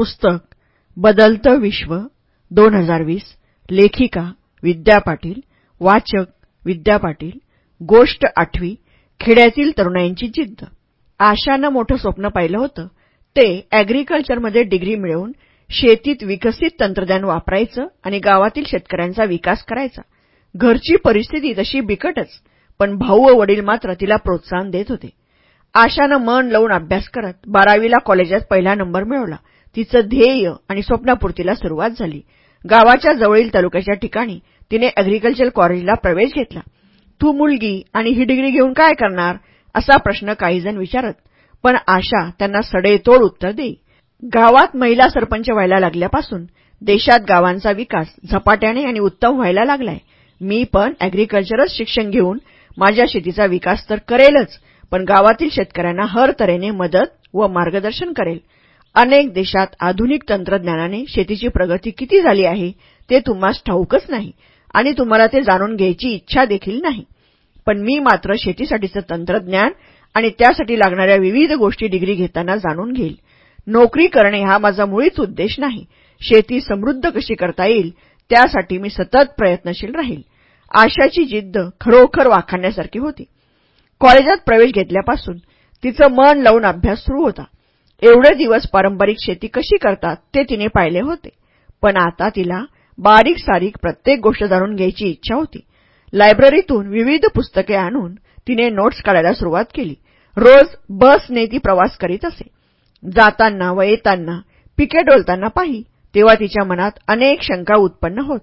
पुस्तक बदलतं विश्व दोन हजार वीस लेखिका विद्या पाटील वाचक विद्या पाटील गोष्ट आठवी खेड्यातील तरुणाईंची जिद्द. आशानं मोठं स्वप्न पाहिलं होतं. ते ॲग्रिकल्चरमध्ये डिग्री मिळवून शेतीत विकसित तंत्रज्ञान वापरायचं आणि गावातील शेतकऱ्यांचा विकास करायचा. घरची परिस्थिती तशी बिकटच पण भाऊ व वडील मात्र तिला प्रोत्साहन देत होते. आशानं मन लावून अभ्यास करत बारावीला कॉलेजात पहिला नंबर मिळवला. तिचं ध्येय आणि स्वप्नापूर्तीला सुरुवात झाली. गावाच्या जवळील तालुक्याच्या ठिकाणी तिने अॅग्रिकल्चर कॉलेजला प्रवेश घेतला. तू मुलगी आणि ही डिग्री घेऊन काय करणार? असा प्रश्न काहीजण विचारत पण आशा त्यांना सडेतोड उत्तर देई. गावात महिला सरपंच व्हायला लागल्यापासून देशात गावांचा विकास झपाट्याने आणि उत्तम व्हायला लागलाय. मी पण अॅग्रिकल्चरच शिक्षण घेऊन माझ्या शेतीचा विकास तर करेलच पण गावातील शेतकऱ्यांना हर तऱ्हेने मदत व मार्गदर्शन करेल. अनेक देशात आधुनिक तंत्रज्ञानाने शेतीची प्रगती किती झाली आहे ते तुम्हास ठाऊकच नाही आणि तुम्हाला ते जाणून घ्यायची इच्छा देखील नाही. पण मी मात्र शेतीसाठीचं तंत्रज्ञान आणि त्यासाठी लागणाऱ्या विविध गोष्टी डिग्री घेताना जाणून घेईल. नोकरी करणे हा माझा मुळीच उद्देश नाही. शेती समृद्ध कशी करता येईल त्यासाठी मी सतत प्रयत्नशील राहील. आशाची जिद्द खरोखर वाखाणण्यासारखी होती. कॉलेजात प्रवेश घेतल्यापासून तिचं मन लावून अभ्यास सुरू होता. एवढे दिवस पारंपरिक शेती कशी करतात ते तिने पाहिले होते. पण आता तिला बारीक सारीक प्रत्येक गोष्ट जाणून घ्यायची इच्छा होती. लायब्ररीतून विविध पुस्तके आणून तिने नोट्स काढायला सुरुवात केली. रोज बसने ती प्रवास करीत असे. जाताना व येताना पिके डोलताना पाही तेव्हा तिच्या मनात अनेक शंका उत्पन्न होत.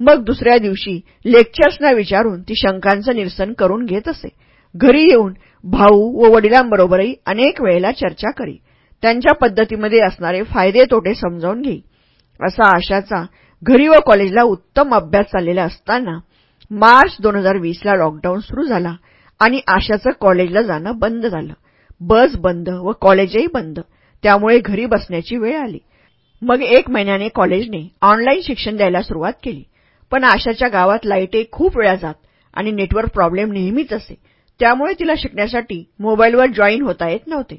मग दुसऱ्या दिवशी लेक्चर्सना विचारून ती शंकांचं निरसन करून घेत असे. घरी येऊन भाऊ व वडिलांबरोबरही अनेक वेळेला चर्चा करी. त्यांच्या पद्धतीमध्ये असणारे फायदे तोटे समजावून घेई असा आशाचा घरी व कॉलेजला उत्तम अभ्यास चाललेला असताना मार्च दोन हजार वीसला लॉकडाऊन सुरू झाला आणि आशाचं कॉलेजला जाणं बंद झालं. बस बंद व कॉलेजही बंद. त्यामुळे घरी बसण्याची वेळ आली. मग एक महिन्याने कॉलेजने ऑनलाईन शिक्षण द्यायला सुरुवात केली. पण आशाच्या गावात लाईटे खूप वेळा जात आणि नेटवर्क प्रॉब्लेम नेहमीच असे. त्यामुळे तिला शिकण्यासाठी मोबाईलवर जॉईन होता येत नव्हते.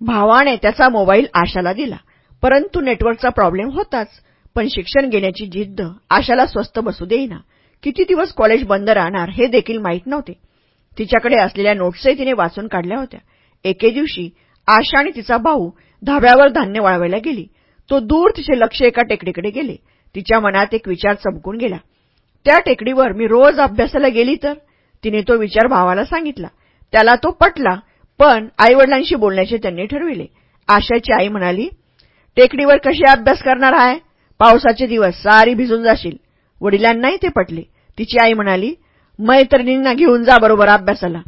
भावाने त्याचा मोबाईल आशाला दिला. परंतु नेटवर्कचा प्रॉब्लेम होताच. पण शिक्षण घेण्याची जिद्द आशाला स्वस्त बसू देईना. किती दिवस कॉलेज बंद राहणार हे देखील माहीत नव्हते. तिच्याकडे असलेल्या नोट्सही तिने वाचून काढल्या होत्या. एके दिवशी आशा आणि तिचा भाऊ धाब्यावर धान्य वाळवायला गेली. तो दूर तिचे लक्ष एका टेकडीकडे गेले. तिच्या मनात एक विचार चमकून गेला. त्या टेकडीवर मी रोज अभ्यासाला गेली तर? तिने तो विचार भावाला सांगितला. त्याला तो पटला. पण आईवडिलांशी बोलण्याचे त्यांनी ठरविले. आशाची आई म्हणाली टेकडीवर कशी अभ्यास करणार आहे? पावसाचे दिवस सारी भिजून जाशील. वडिलांनाही ते पटले. तिची आई म्हणाली मैत्रिणींना घेऊन जा बरोबर अभ्यासाला.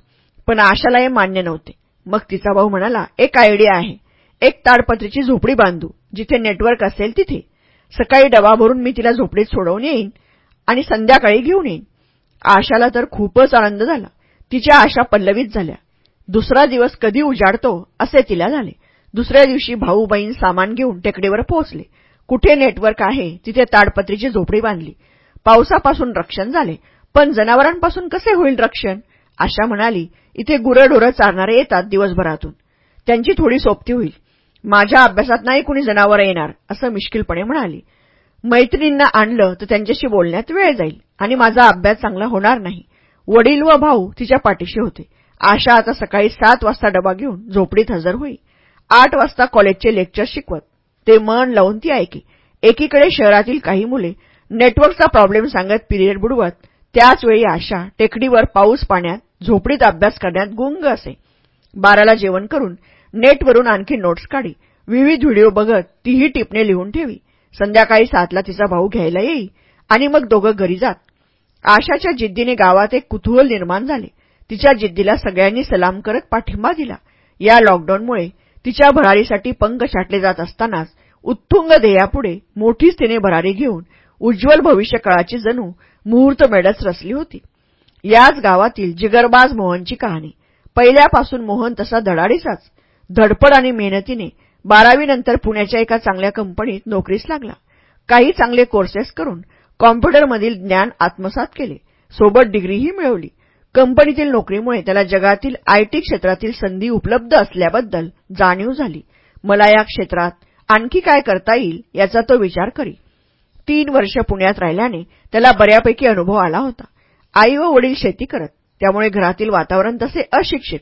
पण आशाला हे मान्य नव्हते. मग तिचा भाऊ म्हणाला एक आयडिया आहे. एक ताडपत्रीची झोपडी बांधू जिथे नेटवर्क असेल तिथे. सकाळी डबा भरून मी तिला झोपडीत सोडवून येईन आणि संध्याकाळी घेऊन येईन. आशाला तर खूपच आनंद झाला. तिच्या आशा पल्लवीत झाल्या. दुसरा दिवस कधी उजाडतो असे तिला झाले. दुसऱ्या दिवशी भाऊ बहीण सामान घेऊन टेकडीवर पोहोचले. कुठे नेटवर्क आहे तिथे ताडपत्रीची झोपडी बांधली. पावसापासून रक्षण झाले. पण जनावरांपासून कसे होईल रक्षण? आशा म्हणाली इथे गुरंढोरं चालणारे येतात दिवसभरातून. त्यांची थोडी सोबती होईल. माझ्या अभ्यासात नाही कुणी जनावरं येणार असं मिश्किलपणे म्हणाली. मैत्रिणींना आणलं तर त्यांच्याशी बोलण्यात वेळ जाईल आणि माझा अभ्यास चांगला होणार नाही. वडील व भाऊ तिच्या पाठीशी होते. आशा आता सकाळी सात वाजता डबा घेऊन झोपडीत हजर होई. आठ वाजता कॉलेजचे लेक्चर शिकवत. ते मन लावून ती ऐकी. एकीकडे शहरातील काही मुले नेटवर्कचा प्रॉब्लेम सांगत पिरियड बुडवत त्याचवेळी आशा टेकडीवर पाऊस पाण्यात झोपडीत अभ्यास करण्यात गुंग असे. बाराला जेवण करून नेटवरून आणखी नोट्स काढी. विविध व्हिडिओ बघत तीही टिपणे लिहून ठेवी. संध्याकाळी सातला तिचा भाऊ घ्यायला येई आणि मग दोघं घरी जात. आशाच्या जिद्दीने गावात एक कुतूहल निर्माण झाले. तिच्या जिद्दीला सगळ्यांनी सलाम करत पाठिंबा दिला. या लॉकडाऊनमुळे तिच्या भरारीसाठी पंख छाटले जात असतानाच उत्तुंग ध्येयापुढे मोठीच तिने भरारी घेऊन उज्ज्वल भविष्यकाळाची जणू मुहूर्त मेढच रचली होती. याच गावातील जिगरबाज मोहनची कहाणी. पहिल्यापासून मोहन तसा धडाडीचाच धडपड आणि मेहनतीने बारावीनंतर पुण्याच्या एका चांगल्या कंपनीत नोकरीस लागला. काही चांगले कोर्सेस करून कॉम्प्युटरमधील ज्ञान आत्मसात केले. सोबत डिग्रीही मिळवली. कंपनीतील नोकरीमुळे त्याला जगातील आयटी क्षेत्रातील संधी उपलब्ध असल्याबद्दल जाणीव झाली. मला या क्षेत्रात आणखी काय करता येईल याचा तो विचार करी तीन वर्ष पुण्यात राहिल्याने त्याला बऱ्यापैकी अनुभव आला होता. आई व वडील शेती करत त्यामुळे घरातील वातावरण तसे अशिक्षित.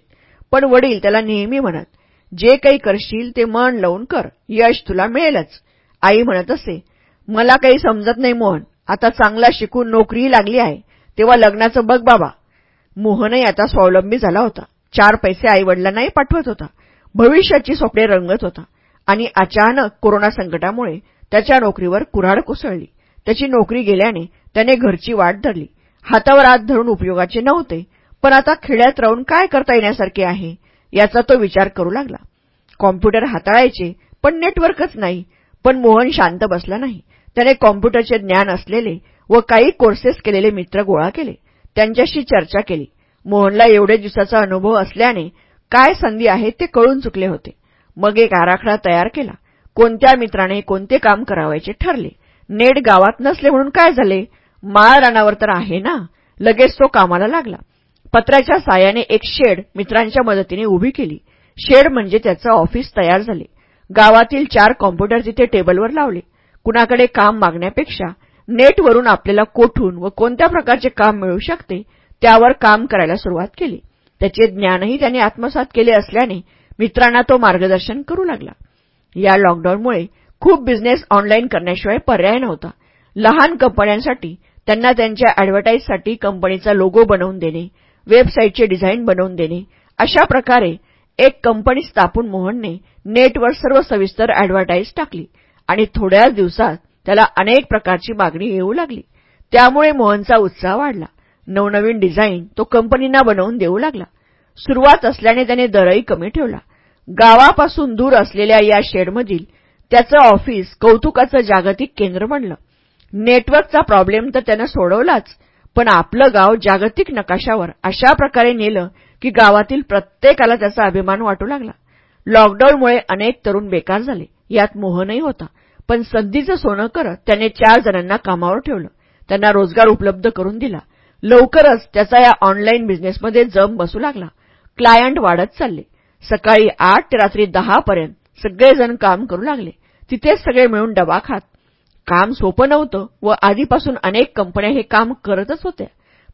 पण वडील त्याला नेहमी म्हणत जे काही करशील ते मन लावून कर यश तुला मिळेलच. आई म्हणत असे मला काही समजत नाही मोहन आता चांगला शिकून नोकरीही लागली आहे तेव्हा लग्नाचं बघ बाबा. मोहनही आता स्वावलंबी झाला होता. चार पैसे आईवडिलांनाही पाठवत होता. भविष्याची स्वप्ने रंगत होता. आणि अचानक कोरोना संकटामुळे त्याच्या नोकरीवर कुऱ्हाड कोसळली. त्याची नोकरी गेल्याने त्याने घरची वाट धरली. हातावर हात धरून उपयोगाचे नव्हते पण आता खेड्यात राहून काय करता येण्यासारखे आहे याचा तो विचार करू लागला. कॉम्प्युटर हाताळायचे पण नेटवर्कच नाही पण मोहन शांत बसला नाही. त्याने कॉम्प्युटरचे ज्ञान असलेले व काही कोर्सेस केलेले मित्र गोळा केले. त्यांच्याशी चर्चा केली. मोहनला एवढे दिवसाचा अनुभव असल्याने काय संधी आहे ते कळून चुकले होते. मग एक आराखडा तयार केला. कोणत्या मित्राने कोणते काम करावायचे ठरले? नेट गावात नसले म्हणून काय झाले? माळ रानावर तर आहे ना? लगेच तो कामाला लागला. पत्राच्या सायाने एक शेड मित्रांच्या मदतीने उभी केली. शेड म्हणजे त्याचं ऑफिस तयार झाले. गावातील चार कॉम्प्युटर तिथे टेबलवर लावले. कुणाकडे काम मागण्यापेक्षा नेटवरून आपल्याला कोठून व कोणत्या प्रकारचे काम मिळू शकते त्यावर काम करायला सुरुवात केली. त्याचे ज्ञानही त्याने आत्मसात केले असल्याने मित्रांना तो मार्गदर्शन करू लागला. या लॉकडाऊनमुळे खूप बिझनेस ऑनलाईन करण्याशिवाय पर्याय नव्हता. लहान कंपन्यांसाठी त्यांना त्यांच्या अॅडव्हर्टाईजसाठी कंपनीचा लोगो बनवून देणे वेबसाईटचे डिझाईन बनवून देणे अशा प्रकारे एक कंपनी स्थापून मोहनने नेटवर सर्व सविस्तर अॅडव्हर्टाईज टाकली आणि थोड्याच दिवसात त्याला अनेक प्रकारची मागणी येऊ लागली. त्यामुळे मोहनचा उत्साह वाढला. नवनवीन डिझाईन तो कंपनींना बनवून देऊ लागला. सुरुवात असल्याने त्याने दरही कमी ठेवला. गावापासून दूर असलेल्या या शेडमधील त्याचं ऑफिस कौतुकाचं जागतिक केंद्र बनलं. नेटवर्कचा प्रॉब्लेम तर त्यानं सोडवलाच पण आपलं गाव जागतिक नकाशावर अशा प्रकारे नेलं की गावातील प्रत्येकाला त्याचा अभिमान वाटू लागला. लॉकडाऊनमुळे अनेक तरुण बेकार झाले यात मोहनही होता. पण संधीचं सोनं करत त्याने चार जणांना कामावर ठेवलं. त्यांना रोजगार उपलब्ध करून दिला. लवकरच त्याचा या ऑनलाईन बिझनेसमध्ये जम बसू लागला. क्लायंट वाढत चालले. सकाळी आठ ते रात्री दहापर्यंत सगळेजण काम करू लागले. तिथेच सगळे मिळून डबा खात. काम सोपं नव्हतं व आधीपासून अनेक कंपन्या हे काम करतच होत्या.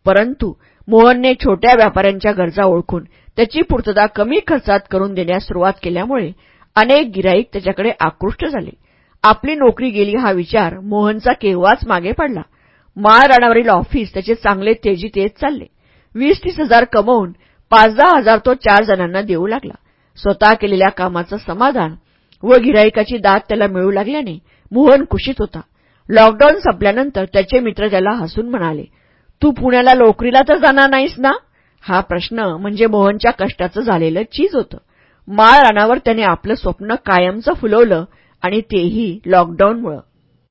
परंतु मोहनने छोट्या व्यापाऱ्यांच्या गरजा ओळखून त्याची पूर्तता कमी खर्चात करून देण्यास सुरुवात केल्यामुळे अनेक गिराईक त्याच्याकडे आकृष्ट झाले. आपली नोकरी गेली हा विचार मोहनचा केव्हाच मागे पडला. माळ राणावरील ऑफिस त्याचे चांगले तेजी तेज चालले. वीस तीस हजार कमवून पाच दहा हजार तो चार जणांना देऊ लागला. स्वतः केलेल्या कामाचं समाधान व गिराईकाची दात त्याला मिळू लागल्याने मोहन खुशीत होता. लॉकडाऊन संपल्यानंतर त्याचे मित्र त्याला हसून म्हणाले तू पुण्याला नोकरीला तर जाणार नाहीस ना? हा प्रश्न म्हणजे मोहनच्या कष्टाचं झालेलं चीज होतं. माळ रानावर त्याने आपलं स्वप्न कायमचं फुलवलं आणि तेही लॉकडाऊनमुळं.